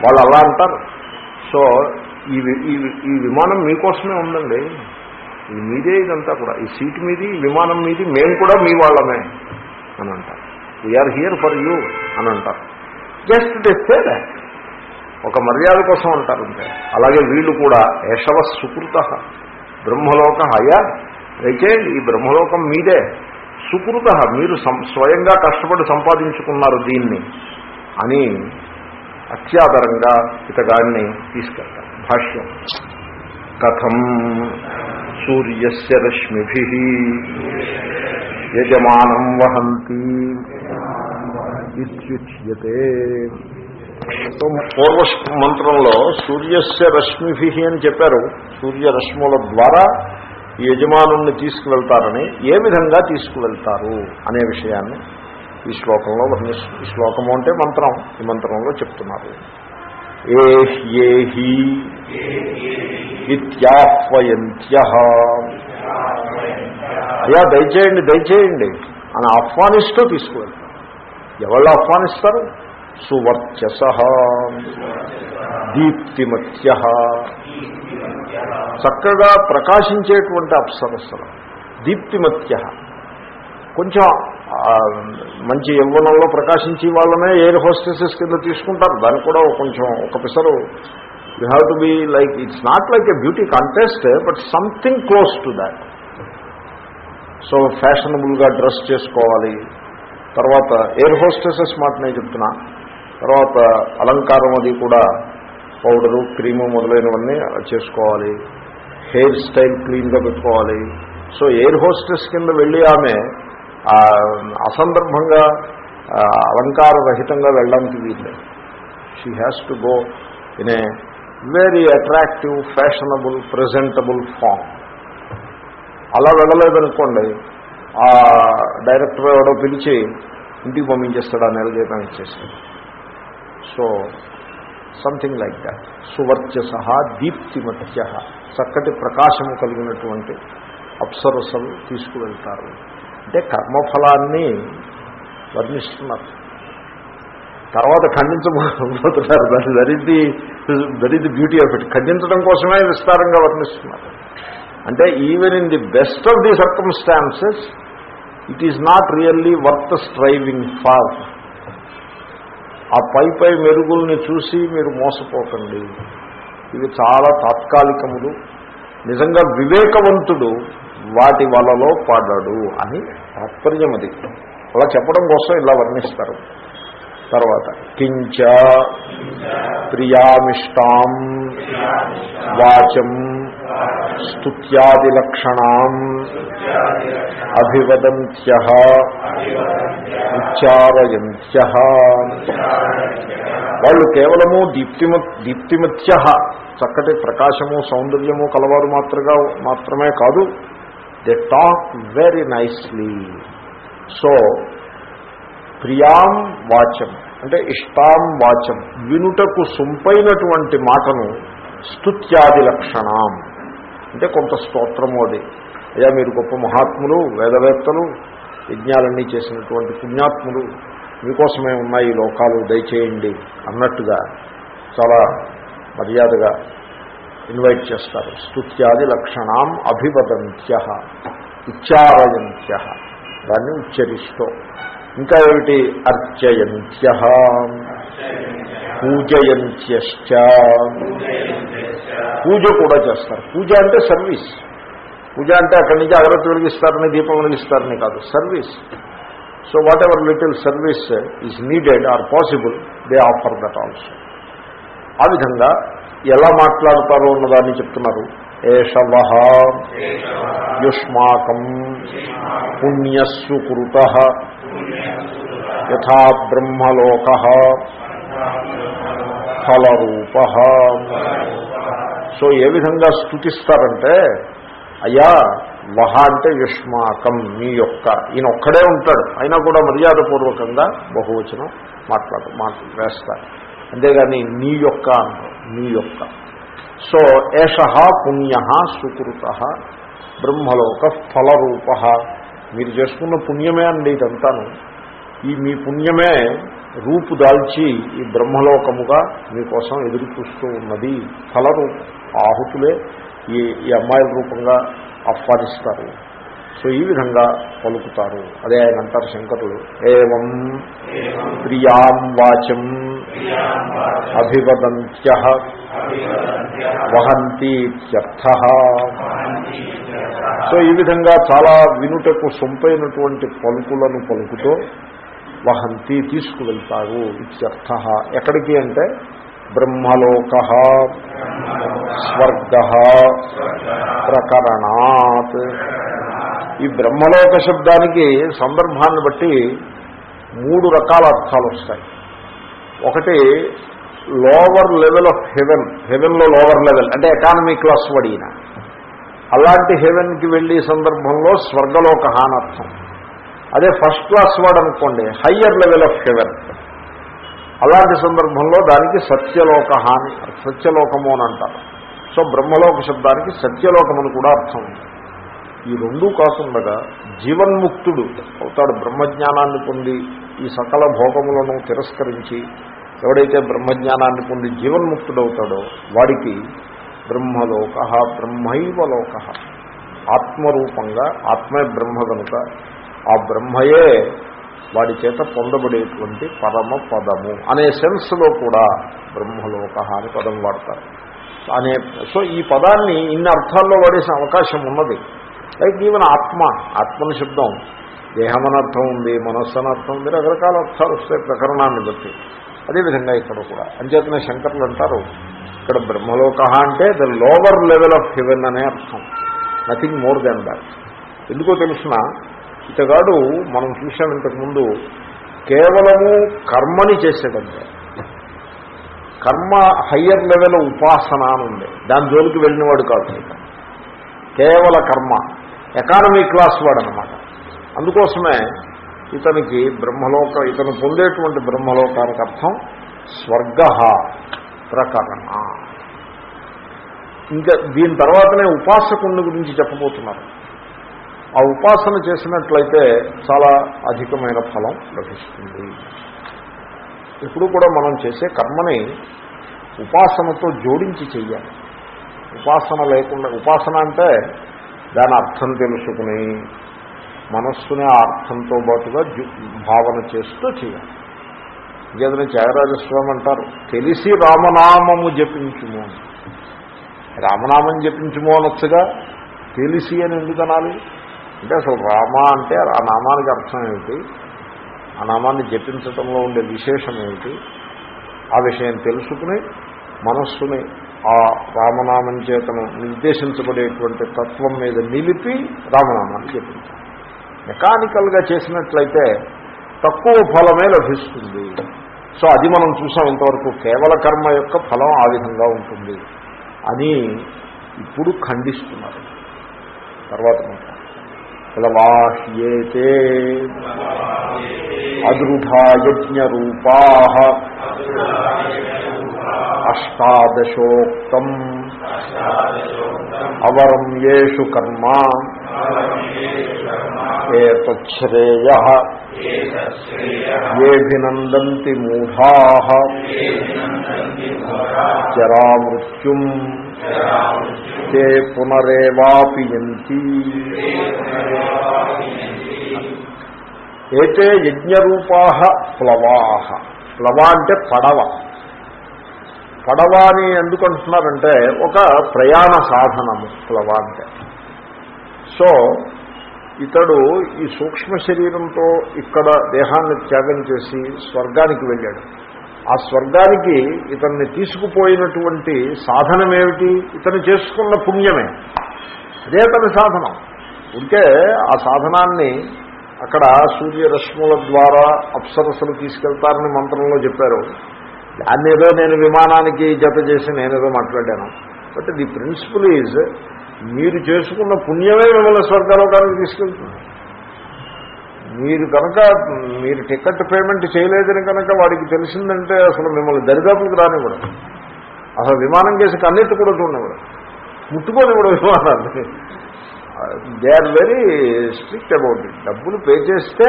వాళ్ళు అలా అంటారు. సో ఈ ఈ విమానం మీకోసమే ఉందండి. ఇది మీదే ఇదంతా కూడా. ఈ సీట్ మీది విమానం మీది మేము కూడా మీ వాళ్ళమే అని అంటారు. వీఆర్ హియర్ ఫర్ యూ అని అంటారు. జస్ట్ తెస్తే ఒక మర్యాద కోసం అంటారు అలాగే వీళ్ళు కూడా ఏషవ సుకృత బ్రహ్మలోక అయ్యా అయితే ఈ బ్రహ్మలోకం మీదే. సుకృత. మీరు స్వయంగా కష్టపడి సంపాదించుకున్నారు దీన్ని అని అత్యాదరంగా ఇతగాడిని తీసుకెళ్తారు. భాష్యం. కథం సూర్యస్య రశ్మిభి. యజమానం వహంతి. ఇత్యుచ్యతే. సో పూర్వ మంత్రంలో సూర్యస్య రశ్మిభి అని చెప్పారు. సూర్యరశ్ముల ద్వారా ఈ యజమానుల్ని తీసుకువెళ్తారని ఏ విధంగా తీసుకువెళ్తారు అనే విషయాన్ని ఈ శ్లోకంలో వర్ణిస్తుంది ఈ శ్లోకము అంటే మంత్రం. ఈ మంత్రంలో చెప్తున్నారు. ఏ ఏహ్యేహి ఇత్యాహ్వయంత్య. అయ్యా దయచేయండి దయచేయండి. అని ఆహ్వానిస్తూ తీసుకువెళ్తారు. ఎవళ్ళు ఆహ్వానిస్తారు? సువర్చస. దీప్తిమత్య. చక్కగా ప్రకాశించేటువంటి అప్సరస్సులు దీప్తిమత్య. కొంచెం మంచి యవ్వనంలో ప్రకాశించే వాళ్ళనే ఎయిర్ హోస్టెసెస్ కింద తీసుకుంటారు. దాన్ని కూడా కొంచెం ఒక పిసరు. You have to be like it's not like a beauty contest but something close to that so ఫ్యాషనబుల్గా dress చేసుకోవాలి. తర్వాత ఎయిర్ హోస్టెసెస్ మాట నేను చెప్తున్నా. తర్వాత అలంకారం అది కూడా పౌడరు క్రీము మొదలైనవన్నీ చేసుకోవాలి. హెయిర్ స్టైల్ క్లీన్గా పెట్టుకోవాలి. సో ఎయిర్ హోస్టెస్ కింద వెళ్ళి ఆమె అసందర్భంగా అలంకారరహితంగా అలంకార రహితంగా వెళ్ళడానికి వీల్లేదు. She has to go in a very attractive fashionable presentable form అలా వెళ్ళలేదనుకోండి ఆ డైరెక్టర్ ఎవడో పిలిచి ఇంటికి పంపించేస్తాడు ఆ నెల జీతం ఇచ్చేస్తాడు. సో సంథింగ్ లైక్ దాట్ సువర్చస దీప్తిమత్య చక్కటి ప్రకాశము కలిగినటువంటి అప్సరసలు తీసుకువెళ్తారు. అంటే కర్మఫలాన్ని వర్ణిస్తున్నారు. తర్వాత ఖండించబోతున్నారు దట్ దరిద్ది దరిద్ది బ్యూటీ ఆఫ్ ఇట్ ఖండించడం కోసమే విస్తారంగా వర్ణిస్తున్నారు. అంటే even in the best of the circumstances it is not really worth striving for ఆ పై పై మెరుగుల్ని చూసి మీరు మోసపోకండి. ఇవి చాలా తాత్కాలికములు. నిజంగా వివేకవంతుడు వాటి వలలో పడడు అని తాత్పర్యం అది. అలా చెప్పడం కోసం ఇలా వర్ణిస్తారు. తర్వాత కించ ప్రియామిష్టాం వాచం స్తుత్యాదిలక్షణాం అభివదంత్య ఉచ్చారయంత్య వాళ్ళు కేవలము దీప్తిమ దీప్తిమత్య చక్కటి ప్రకాశము సౌందర్యము కలవారు మాత్రగా మాత్రమే కాదు they talk very nicely so ప్రియాం వాచం అంటే ఇష్టాం వాచం వినుటకు సొంపైనటువంటి మాటను స్తుత్యాది లక్షణం అంటే కొంత స్తోత్రము అది. అయ్యా మీరు గొప్ప మహాత్ములు వేదవేత్తలు యజ్ఞాలన్నీ చేసినటువంటి పుణ్యాత్ములు మీకోసమే ఉన్నాయి ఈ లోకాలు దయచేయండి అన్నట్టుగా చాలా మర్యాదగా ఇన్వైట్ చేస్తారు. స్తుత్యాది లక్షణం అభివదంత్య ఉచ్చారయంత్య దాన్ని ఉచ్చరిస్తూ ఇంకా ఏమిటి? అర్చయంత్య. పూజయంత్యశ్చ. పూజ కూడా చేస్తారు. పూజ అంటే సర్వీస్. పూజ అంటే అక్కడి నుంచి అగరత్తి వెలిగిస్తారని దీపం వెలిగిస్తారని కాదు service. So whatever little service is needed or possible they offer that also ఆ విధంగా ఎలా మాట్లాడతారో ఉన్నదాన్ని చెప్తున్నారు. ఏషవహ యుష్మాకం పుణ్యస్సుకృత యథా బ్రహ్మలోక ఫలరూప సో ఏ విధంగా స్థుతిస్తారంటే అయ్యా వహ అంటే యుష్మాకం మీ యొక్క ఈయన ఒక్కడే ఉంటాడు. అయినా కూడా మర్యాదపూర్వకంగా బహువచనం మాట్లాడు మాట్లా వేస్తారు. అంతేగాని నీ యొక్క నీ యొక్క. సో ఏష పుణ్య సుకృత బ్రహ్మలోక ఫలరూప. మీరు చేసుకున్న పుణ్యమే అండి ఇదంతాను. ఈ మీ పుణ్యమే రూపు దాల్చి ఈ బ్రహ్మలోకముగా మీకోసం ఎదురు చూస్తూ ఉన్నది ఫలరూపం. ఆహుతులే ఈ ఈ అమ్మాయిల రూపంగా ఆహ్వానిస్తారు. సో ఈ విధంగా పలుకుతారు. అదే ఆయన అంటారు శంకరులు ఏవం ప్రియాం వాచం అభివదంత్య వహంతీత్యర్థ. సో ఈ విధంగా చాలా వినుటకు సొంపైనటువంటి పలుకులను పలుకుతో వహంతి తీసుకువెళ్తారు ఇత్యర్థ. ఎక్కడికి అంటే బ్రహ్మలోక. స్వర్గ ప్రకరణాత్. ఈ బ్రహ్మలోక శబ్దానికి సందర్భాన్ని బట్టి మూడు రకాల అర్థాలు వస్తాయి. ఒకటి లోవర్ లెవెల్ ఆఫ్ హెవెన్ హెవెన్లో లోవర్ లెవెల్ అంటే ఎకానమీ క్లాస్ వడిన. అలాంటి హెవెన్కి వెళ్ళే సందర్భంలో స్వర్గలోక హానర్థం. అర్థం అదే ఫస్ట్ క్లాస్ వాడు అనుకోండి హయ్యర్ లెవెల్ ఆఫ్ హెవెన్ అలాంటి సందర్భంలో దానికి సత్యలోక హాని సత్యలోకము అని అంటారు. సో బ్రహ్మలోక శబ్దానికి సత్యలోకమని కూడా అర్థం. ఉంది ఈ రెండూ కాకుండా జీవన్ముక్తుడు అవుతాడు బ్రహ్మజ్ఞానాన్ని పొంది ఈ సకల భోగములను తిరస్కరించి ఎవడైతే బ్రహ్మజ్ఞానాన్ని పొంది జీవన్ముక్తుడవుతాడో వాడికి బ్రహ్మలోక బ్రహ్మైవ లోక. ఆత్మరూపంగా ఆత్మే బ్రహ్మ కనుక ఆ బ్రహ్మయే వాడి చేత పొందబడేటువంటి పరమ పదము అనే సెన్స్లో కూడా బ్రహ్మలోక అని పదం వాడతారు. అనే సో ఈ పదాన్ని ఇన్ని అర్థాల్లో వాడేసిన అవకాశం ఉన్నది. లైక్ ఈవెన్ ఆత్మ ఆత్మని శబ్దం దేహం అనర్థం అర్థం ఉంది మనస్సు అనర్థం అర్థం ఉంది రకరకాల అర్థాలు వస్తాయి ప్రకరణాన్ని బట్టి. అదేవిధంగా ఇక్కడ కూడా. అంచేతనే శంకర్లు అంటారు ఇక్కడ బ్రహ్మలోక అంటే the lower level of heaven అనే అర్థం. Nothing more than that. ఎందుకో తెలిసిన ఇతగాడు మనం చూసాం ఇంతకుముందు కేవలము కర్మని చేసేటంటే కర్మ హయ్యర్ లెవెల్ ఉపాసన అని ఉంది. దాని జోలికి వెళ్ళినవాడు కాదు. కేవల కర్మ. ఎకానమీ క్లాస్ వాడు అనమాట అందుకోసమే ఇతనికి బ్రహ్మలోక ఇతను పొందేటువంటి బ్రహ్మలోకానికి అర్థం స్వర్గ ప్రకరణ. ఇంకా దీని తర్వాతనే ఉపాసకుని గురించి చెప్పబోతున్నారు. ఆ ఉపాసన చేసినట్లయితే చాలా అధికమైన ఫలం లభిస్తుంది. ఇప్పుడు కూడా మనం చేసే కర్మని ఉపాసనతో జోడించి చెయ్యాలి. ఉపాసన లేకుండా ఉపాసన అంటే దాని అర్థం తెలుసుకుని మనస్సుని ఆ అర్థంతో పాటుగా భావన చేస్తూ చేయాలి ఇంకేదైనా త్యాగరాజస్వామి అంటారు తెలిసి రామనామము జపించుము రామనామం జపించుము అనొచ్చుగా తెలిసి అని ఎందుకు అనాలి? అంటే అసలు రామ అంటే ఆ నామానికి అర్థం ఏమిటి? ఆ నామాన్ని జపించటంలో ఉండే విశేషం ఏమిటి ఆ విషయం తెలుసుకుని మనస్సుని ఆ రామనామం చేతను నిర్దేశించబడేటువంటి తత్వం మీద నిలిపి రామనామాన్ని జపించాలి. మెకానికల్గా చేసినట్లయితే తక్కువ ఫలమే లభిస్తుంది. సో అది మనం చూసాం ఇంతవరకు కేవల కర్మ యొక్క ఫలం ఆ విధంగా ఉంటుంది అని ఇప్పుడు ఖండిస్తున్నారు. తర్వాత ప్లవాహ్యేతే అదృఢాయజ్ఞరూపా అష్టాదశోక్తం అవరం యేషు కర్మ ఏతశ్రేయ ఏభినందంతి మూఢా జరామృత్యుం తే పునరేవాపియంతి ఏతే యజ్ఞరూపా ప్లవా ప్లవ అంటే పడవ। పడవ అని ఎందుకు అంటున్నారంటే ఒక ప్రయాణ సాధనము ప్లవ అంటే। సో ఇతడు ఈ సూక్ష్మ శరీరంతో ఇక్కడ దేహాన్ని త్యాగం చేసి స్వర్గానికి వెళ్ళాడు। ఆ స్వర్గానికి ఇతన్ని తీసుకుపోయినటువంటి సాధనమేమిటి? ఇతను చేసుకున్న పుణ్యమే. అదే అతని సాధనం. ఉంటే ఆ సాధనాన్ని అక్కడ సూర్యరశ్ముల ద్వారా అప్సరసలు తీసుకెళ్తారని మంత్రంలో చెప్పారు. దాన్ని ఏదో నేను విమానానికి జత చేసి నేనేదో మాట్లాడాను. బట్ ది ప్రిన్సిపల్ ఈజ్ మీరు చేసుకున్న పుణ్యమే మిమ్మల్ని స్వర్గలోకానికి తీసుకెళ్తుంది. మీరు కనుక మీరు టికెట్ పేమెంట్ చేయలేదని కనుక వాడికి తెలిసిందంటే అసలు మిమ్మల్ని దరిదాపులకు రానివ్వడం. అసలు విమానం కేసు కన్నెత్తి కూడా చూడనివ్వడం. ముట్టుకొని కూడా విమానాన్ని. They are very strict about it. డబ్బులు పే చేస్తే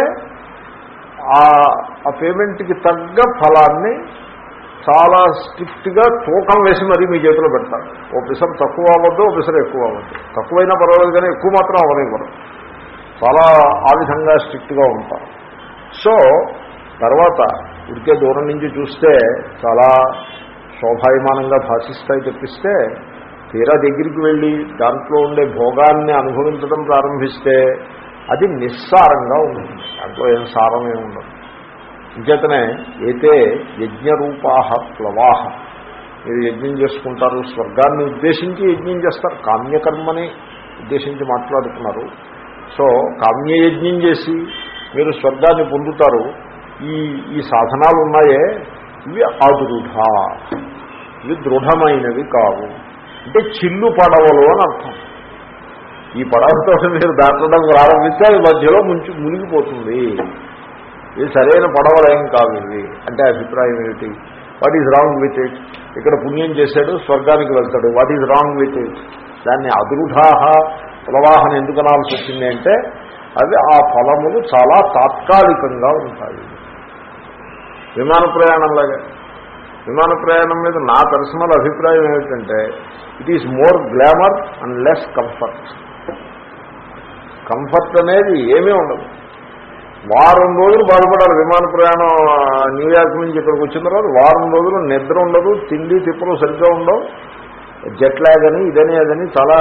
ఆ పేమెంట్కి తగ్గ ఫలాన్ని చాలా స్ట్రిక్ట్గా తూకం వేసి మరీ మీ చేతిలో పెడతారు. ఓ పిసర్ తక్కువ అవ్వద్దు ఓ పిసర్ ఎక్కువ అవ్వద్దు. తక్కువైనా పర్వాలేదు కానీ ఎక్కువ మాత్రం అవ్వనివ్వరు. చాలా ఆ విధంగా స్ట్రిక్ట్గా ఉంటారు. సో తర్వాత ఉడికే దూరం నుంచి చూస్తే చాలా శోభాయమానంగా భాషిస్తాయి తెప్పిస్తే తీరా దగ్గరికి వెళ్ళి దాంట్లో ఉండే భోగాన్ని అనుభవించడం ప్రారంభిస్తే అది నిస్సారంగా ఉంటుంది. దాంట్లో ఏం సారమే ఉండదు. ఇంకేతనే అయితే యజ్ఞరూపాహ ప్లవాహ మీరు యజ్ఞం చేసుకుంటారు స్వర్గాన్ని ఉద్దేశించి యజ్ఞం చేస్తారు. కామ్యకర్మని ఉద్దేశించి మాట్లాడుతున్నారు. సో కామ్యయజ్ఞం చేసి మీరు స్వర్గాన్ని పొందుతారు. ఈ ఈ సాధనాలు ఉన్నాయే ఇవి అదృఢ. ఇవి దృఢమైనవి కావు. అంటే చిల్లు పడవలు అని అర్థం. ఈ పడవతో మీరు దాటడం ప్రారంభిస్తే అది మధ్యలో ముంచి మునిగిపోతుంది. ఇది సరైన పడవలేం కావు ఇవి అంటే అభిప్రాయం ఏమిటి? What is wrong with it ఇక్కడ పుణ్యం చేశాడు స్వర్గానికి వెళ్తాడు. What is wrong with it దాన్ని అదృఢాహ ఉలవాహన ఎందుకు అనాల్సి వచ్చింది అంటే అవి ఆ ఫలములు చాలా తాత్కాలికంగా ఉంటాయి. విమాన ప్రయాణంలాగా విమాన ప్రయాణం మీద నా పర్సనల్ అభిప్రాయం ఏమిటంటే it is more glamour and less comfort comfort అనేది ఏమీ ఉండదు. వారం రోజులు బాధపడాలి. విమాన ప్రయాణం న్యూయార్క్ నుంచి ఇక్కడికి వచ్చిన తర్వాత వారం రోజులు నిద్ర ఉండదు తిండి తిప్పలు సరిగ్గా ఉండవు. జెట్ లాగ్ అని ఇదని అదని చాలా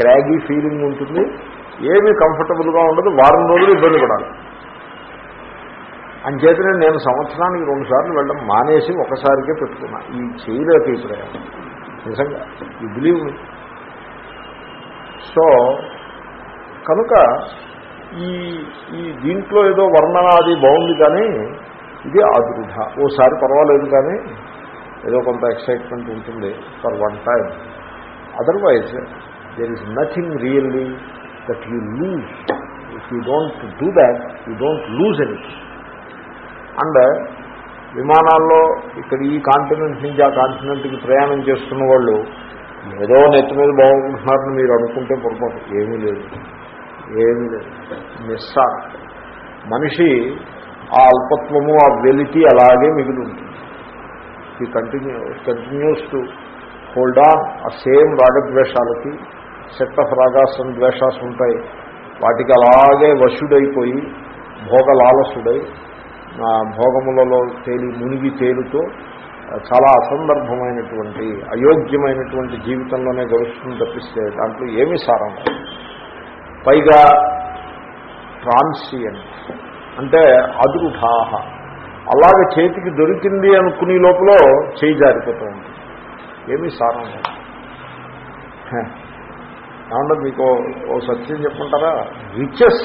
క్రాగీ ఫీలింగ్ ఉంటుంది. ఏమీ కంఫర్టబుల్గా ఉండదు. వారం రోజులు ఇబ్బంది పడాలి. అంచేతనే నేను సంవత్సరానికి రెండు సార్లు వెళ్ళడం మానేసి ఒకసారికే పెట్టుకున్నా. ఈ చేయలేక ఈ ప్రయాణం నిజంగా. ఈ బిలీవ్ మీ సో కనుక ఈ ఈ దీంట్లో ఏదో వర్ణన అది బాగుంది కానీ ఇది అదృఢ ఓసారి పర్వాలేదు కానీ ఏదో కొంత ఎక్సైట్మెంట్ ఉంటుంది for one time otherwise there is nothing really that you lose if you don't do that you don't lose anything and విమానాల్లో ఇక్కడ ఈ కాంటినెంట్ నుంచి ఆ కాంటినెంట్కి ప్రయాణం చేస్తున్న వాళ్ళు ఏదో నెత్తి మీద బాగుంటున్నారని మీరు అనుకుంటే పొరపాటు. ఏమీ లేదు. ఏమీ లేదు. నిస్సా. మనిషి ఆ అల్పత్వము ఆ వెలితి అలాగే మిగిలి ఉంటుంది. ఈ continue continues to hold on ఆ same రాగద్వేషాలకి set of ragas and dveshas ఉంటాయి. వాటికి అలాగే వశుడైపోయి భోగలాలసుడై భోగములలో తేలి మునిగి తేలుతో చాలా అసందర్భమైనటువంటి అయోగ్యమైనటువంటి జీవితంలోనే గడుస్తుంది తప్పిస్తే దాంట్లో ఏమీ సారం పైగా ట్రాన్సియంట్ అంటే అదృఢాహ అలాగే చేతికి దొరికింది అనుకునే లోపల చేయి జారిపోతూ ఉంటుంది. ఏమీ సారం ఏమంటే మీకు ఓ సత్యం చెప్పుకుంటారా? రిచెస్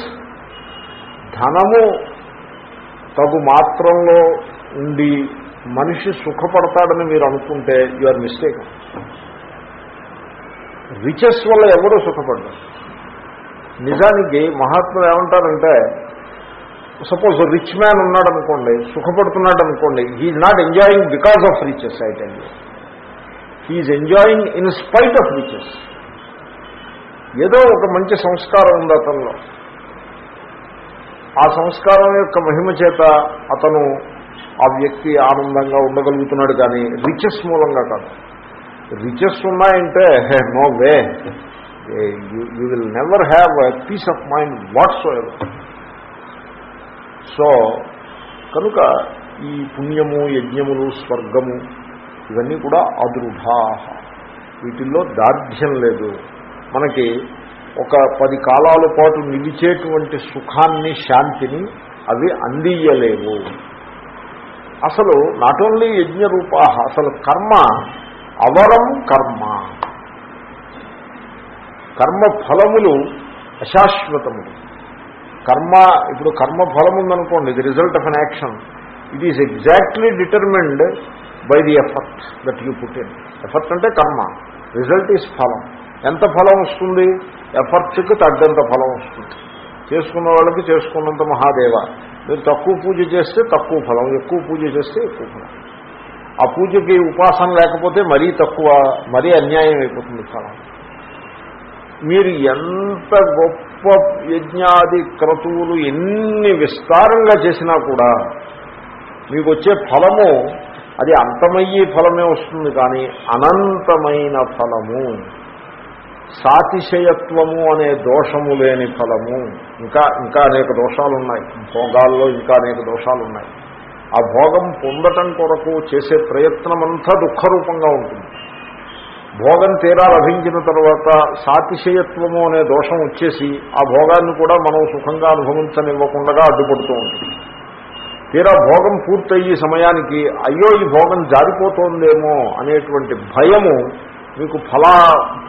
ధనము తగు మాత్రంలో ఉండి మనిషి సుఖపడతాడని మీరు అనుకుంటే యు ఆర్ మిస్టేక్ రిచెస్ వల్ల ఎవరూ సుఖపడ్డారు నిజానికి మహాత్ములు ఏమంటారంటే సపోజ్ రిచ్ మ్యాన్ ఉన్నాడు అనుకోండి సుఖపడుతున్నాడు అనుకోండి he's not enjoying because of riches I tell you he's enjoying in spite of riches ఏదో ఒక మంచి సంస్కారం ఉంది అతనిలో. ఆ సంస్కారం యొక్క మహిమ చేత అతను ఆ వ్యక్తి ఆనందంగా ఉండగలుగుతున్నాడు కానీ రిచెస్ మూలంగా కాదు. రిచెస్ ఉన్నాయంటే no way you will never have peace of mind whatsoever so కనుక ఈ పుణ్యము యజ్ఞములు స్వర్గము ఇవన్నీ కూడా అదృఢా వీటిల్లో దార్ఢ్యం లేదు. మనకి ఒక పది కాలాల పాటు నిలిచేటువంటి సుఖాన్ని శాంతిని అవి అందియలేవు అసలు నాట్ ఓన్లీ యజ్ఞ రూపా అసలు కర్మ అవరం కర్మ. కర్మ ఫలములు అశాశ్వతములు. కర్మ ఇప్పుడు కర్మ ఫలం ఉందనుకోండి the result of an action it is exactly determined by the effort that you put in effort అంటే కర్మ. రిజల్ట్ ఈజ్ ఫలం. ఎంత ఫలం వస్తుంది? ఎఫర్ట్కి తగ్గంత ఫలం వస్తుంది. చేసుకున్న వాళ్ళకి చేసుకున్నంత మహాదేవ. మీరు తక్కువ పూజ చేస్తే తక్కువ ఫలం ఎక్కువ పూజ చేస్తే ఎక్కువ ఫలం. ఆ పూజకి ఉపాసన లేకపోతే మరీ తక్కువ మరీ అన్యాయం అయిపోతుంది ఫలం. మీరు ఎంత గొప్ప యజ్ఞాది క్రతువులు ఎన్ని విస్తారంగా చేసినా కూడా మీకు వచ్చే ఫలము అది అంతమయ్యే ఫలమే వస్తుంది కానీ అనంతమైన ఫలము. సాతిశయత్వము అనే దోషము లేని ఫలము. ఇంకా ఇంకా అనేక దోషాలు ఉన్నాయి భోగాల్లో ఇంకా అనేక దోషాలు ఉన్నాయి ఆ భోగం పొందటం కొరకు చేసే ప్రయత్నమంతా దుఃఖరూపంగా ఉంటుంది. భోగం తీరా లభించిన తర్వాత సాతిశయత్వము అనే దోషం వచ్చేసి ఆ భోగాన్ని కూడా మనం సుఖంగా అనుభవించనివ్వకుండా అడ్డుపడుతూ ఉంటుంది. తీరా భోగం పూర్తయ్యే సమయానికి అయ్యో ఈ భోగం జారిపోతోందేమో అనేటువంటి భయము మీకు ఫలా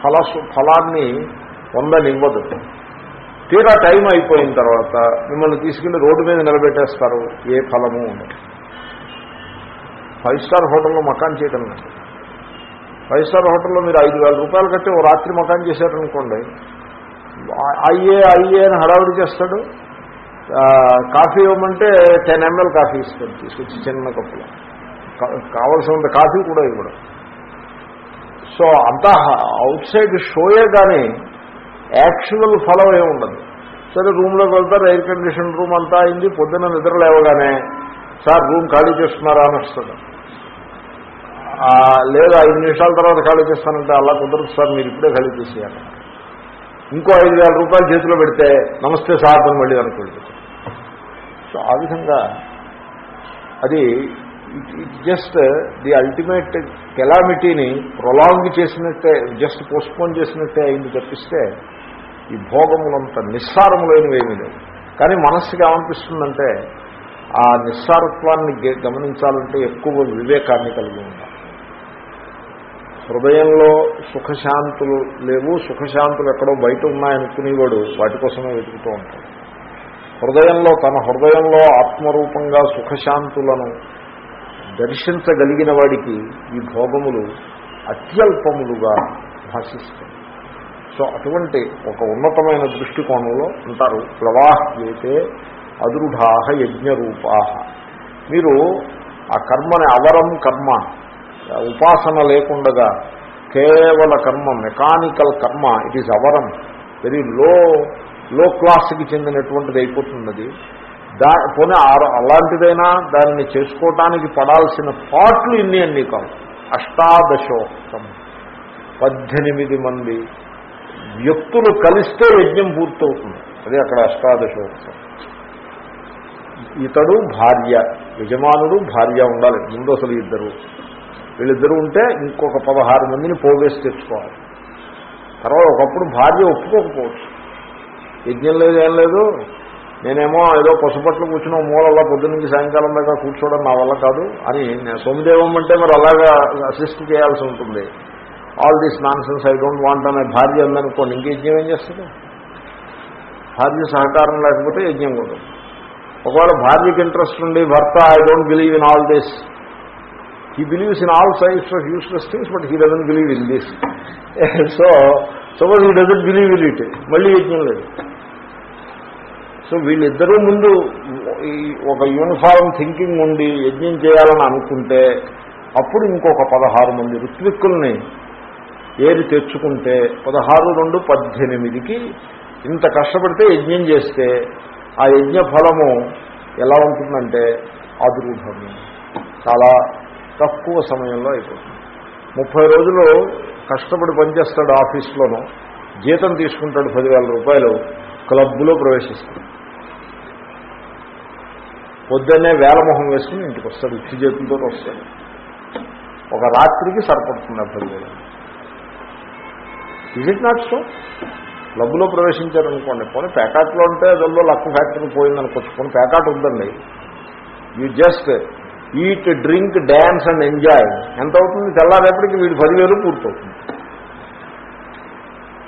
ఫల ఫలాన్ని పొందనివ్వదు. తీరా టైం అయిపోయిన తర్వాత మిమ్మల్ని తీసుకెళ్ళి రోడ్డు మీద నిలబెట్టేస్తారు ఏ ఫలము ఉండదు ఫైవ్ స్టార్ హోటల్లో మకాన్ చేయటం లేదు ఫైవ్ స్టార్ హోటల్లో మీరు ఐదు వేల రూపాయలు కట్టి ఓ రాత్రి మకాన్ చేశారనుకోండి అయ్యే అయ్యే అని హడావిడి చేస్తాడు. కాఫీ ఇవ్వమంటే టెన్ ఎంఎల్ కాఫీ ఇస్తాడు తీసుకొచ్చి చిన్న కప్పులో. కావాల్సి కావలసినంత కాఫీ కూడా ఇవ్వడం. సో అంతా అవుట్ సైడ్ షోయే కానీ యాక్చువల్ ఫలం ఏముండదు సరే రూమ్లోకి వెళ్తారు ఎయిర్ కండిషన్ రూమ్ అంతా అయింది పొద్దున్న నిద్ర లేవగానే సార్ రూమ్ ఖాళీ చేస్తున్నారా? అని వస్తుంది లేదు ఐదు నిమిషాల తర్వాత ఖాళీ చేస్తానంటే అలా కుదరదు సార్ మీరు ఇప్పుడే ఖాళీ చేసేయాలి. ఇంకో ఐదు వేల రూపాయలు చేతిలో పెడితే నమస్తే సార్ అని మళ్ళీ అనుకోండి సో ఆ విధంగా అది ఇట్ జస్ట్ ది అల్టిమేట్ కెలామిటీని ప్రొలాంగ్ చేసినట్టే జస్ట్ పోస్ట్పోన్ చేసినట్టే అయింది తప్పిస్తే ఈ భోగములంత నిస్సారములైనవి ఏమీ లేవు. కానీ మనస్సుకి ఏమనిపిస్తుందంటే ఆ నిస్సారత్వాన్ని గమనించాలంటే ఎక్కువ వివేకాన్ని కలిగి ఉండాలి. హృదయంలో సుఖశాంతులు లేవు సుఖశాంతులు ఎక్కడో బయట ఉన్నాయనుకునేవాడు వాటి కోసమే వెతుకుతూ ఉంటాడు. హృదయంలో తన హృదయంలో ఆత్మరూపంగా సుఖశాంతులను దర్శించగలిగిన వాడికి ఈ భోగములు అత్యల్పములుగా భాషిస్తాయి. సో అటువంటి ఒక ఉన్నతమైన దృష్టికోణంలో అంటారు ప్లవాహ్యేతే అదృఢాహ యజ్ఞరూపాహ. మీరు ఆ కర్మని అవరం కర్మ ఉపాసన లేకుండగా కేవల కర్మ మెకానికల్ కర్మ ఇట్ ఈజ్ అవరం వెరీ లో లో క్లాస్కి చెందినటువంటిది అయిపోతున్నది. దా పోనీ ఆ- అలాంటిదైనా దానిని చేసుకోవటానికి పడాల్సిన పాట్లు ఇన్ని అన్నీ కావు అష్టాదశోక్తం. పద్దెనిమిది మంది వ్యక్తులు కలిస్తే యజ్ఞం పూర్తవుతుంది. అది అక్కడ అష్టాదశోక్తం. ఇతడు భార్య యజమానుడు భార్య ఉండాలి. ముందు అసలు ఇద్దరు. వీళ్ళిద్దరూ ఉంటే ఇంకొక పదహారు మందిని పోగేసి తెచ్చుకోవాలి. తర్వాత ఒకప్పుడు భార్య ఒప్పుకోకపోవచ్చు. యజ్ఞం లేదు ఏం లేదు. నేనేమో ఏదో పసుపట్లు కూర్చుని ఓ మూలల్లో పొద్దున్నుంచి సాయంకాలం దాకా కూర్చోవడం నా వల్ల కాదు అని నేను సోమదేవం అంటే మరి అలాగా అసిస్ట్ చేయాల్సి ఉంటుంది. All this nonsense I don't want అనే భార్య ఉందనుకోండి ఇంక యజ్ఞం ఏం చేస్తుంది? భార్య సహకారం లేకపోతే యజ్ఞం కూడా ఒకవేళ భార్యకి ఇంట్రెస్ట్ ఉండి భర్త I don't believe in all this he believes in all sides of useless things but he doesn't believe in this so suppose he doesn't believe in it మళ్ళీ యజ్ఞం లేదు. సో వీళ్ళిద్దరూ ముందు ఈ ఒక యూనిఫామ్ థింకింగ్ ఉండి యజ్ఞం చేయాలని అనుకుంటే అప్పుడు ఇంకొక పదహారు మంది ఋత్విక్కుల్ని ఏరి తెచ్చుకుంటే పదహారు రెండు పద్దెనిమిదికి ఇంత కష్టపడితే యజ్ఞం చేస్తే ఆ యజ్ఞ ఫలము ఎలా ఉంటుందంటే అదృఢము. చాలా తక్కువ సమయంలో అయిపోతుంది. ముప్పై రోజులు కష్టపడి పనిచేస్తాడు ఆఫీస్లోనూ జీతం తీసుకుంటాడు పదివేల రూపాయలు క్లబ్లో ప్రవేశిస్తాడు. పొద్దున్నే వేలమొహం వేసుకుని ఇంటికి వస్తాడు ఇచ్చి చేతులతో వస్తాడు. ఒక రాత్రికి సరిపడుతుంది ఆ పదివేలు. ఇజ్ ఇట్ నాట్ సో క్లబ్లో ప్రవేశించారనుకోండి పోనీ ప్యాకాట్లో ఉంటే అదల్లో లక్క ఫ్యాక్టరీ పోయిందనుకోవచ్చు పోనీ ప్యాకాట్ ఉందండి. You just eat drink dance and enjoy. ఎంత అవుతుంది తెల్లారేపటికి వీడు పదివేలు పూర్తవుతుంది.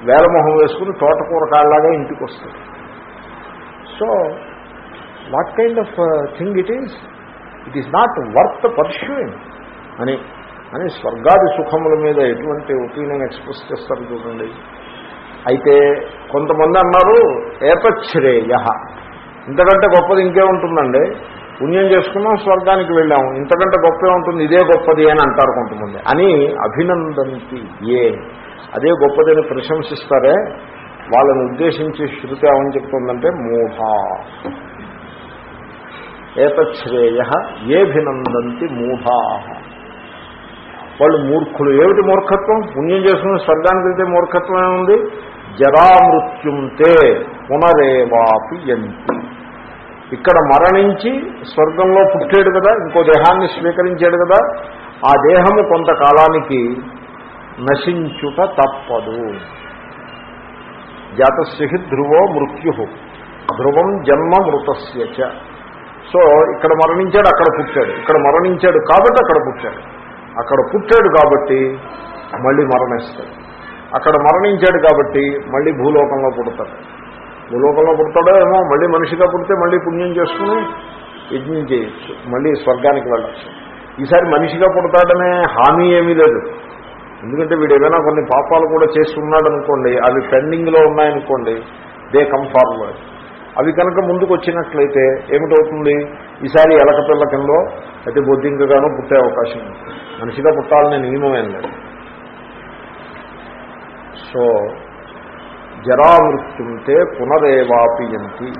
వేలమొహం వేసుకుని తోటకూర కాళ్ళలాగా ఇంటికి వస్తుంది so what kind of thing it is it is not worth pursuing అని అని స్వర్గాది సుఖముల మీద ఎటువంటి ఒపీనియన్ ఎక్స్ప్రెస్ చేస్తారు చూడండి. అయితే కొంతమంది అన్నారు ఏతశ్రేయ ఇంతకంటే గొప్పది ఇంకే ఉంటుందండి పుణ్యం చేసుకున్నాం స్వర్గానికి వెళ్ళాము. ఇంతకంటే గొప్పే ఉంటుంది ఇదే గొప్పది అని అంటారు కొంతమంది. అని అభినందంతి ఏ అదే గొప్పదని ప్రశంసిస్తారే? వాళ్ళని ఉద్దేశించి శృతి ఏమని చెప్తుందంటే మూఢ. ఏతశ్రేయ ఏభినందంతి మూఢా. వాళ్ళు మూర్ఖులు. ఏమిటి మూర్ఖత్వం? పుణ్యం చేసుకుని స్వర్గానికి వెళ్తే మూర్ఖత్వం ఏముంది? జరామృత్యుంతే పునరేవాపి ఎంతి ఇక్కడ మరణించి స్వర్గంలో పుట్టాడు కదా ఇంకో దేహాన్ని స్వీకరించాడు కదా ఆ దేహము కొంతకాలానికి నశించుట తప్పదు. జాతస్య ధ్రువో మృత్యు ధ్రువం జన్మ మృతస్య చ. సో ఇక్కడ మరణించాడు అక్కడ పుట్టాడు. ఇక్కడ మరణించాడు కాబట్టి అక్కడ పుట్టాడు. అక్కడ పుట్టాడు కాబట్టి మళ్ళీ మరణిస్తాడు. అక్కడ మరణించాడు కాబట్టి మళ్ళీ భూలోకంలో పుడతాడు. భూలోకంలో పుడతాడో ఏమో మళ్ళీ మనిషిగా పుడితే మళ్ళీ పుణ్యం చేసుకుని యజ్ఞం చేయొచ్చు. మళ్ళీ స్వర్గానికి వెళ్ళచ్చు. ఈసారి మనిషిగా పుడతాడనే హామీ ఏమీ లేదు. ఎందుకంటే వీడు ఏదైనా కొన్ని పాపాలు కూడా చేస్తున్నాడు అనుకోండి అవి పెండింగ్లో ఉన్నాయనుకోండి దే కమ్ ఫార్వర్డ్. అవి కనుక ముందుకు వచ్చినట్లయితే ఏమిటవుతుంది? ఈసారి ఎలక పిల్ల కిందో అయితే బొద్దింకగానో పుట్టే అవకాశం ఉంది. మనిషిగా పుట్టాలనే నియమం ఏం లేదు. సో జరామృత్యుంటే పునరేవాపియంతి.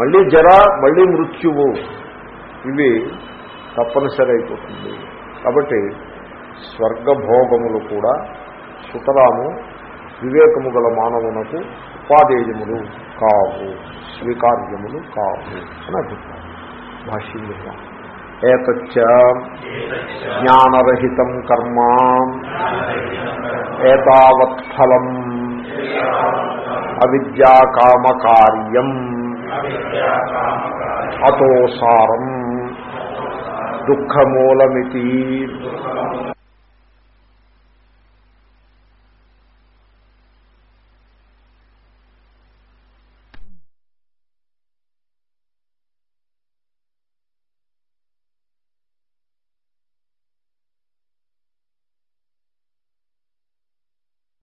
మళ్ళీ జర మళ్ళీ మృత్యువు. ఇవి తప్పనిసరి అయిపోతుంది కాబట్టి స్వర్గభోగములు కూడా సుతరాము వివేకము గల మానవునకు ఉపాదేయములు కావు స్వీకార్యములు కావు అని అభిప్రాయం. భాష్యం ఏతచ్చ జ్ఞానరహితం కర్మ ఏతావత్ఫలం అవిద్యాకామకార్యం అతోసారం దుఃఖమూలమితి.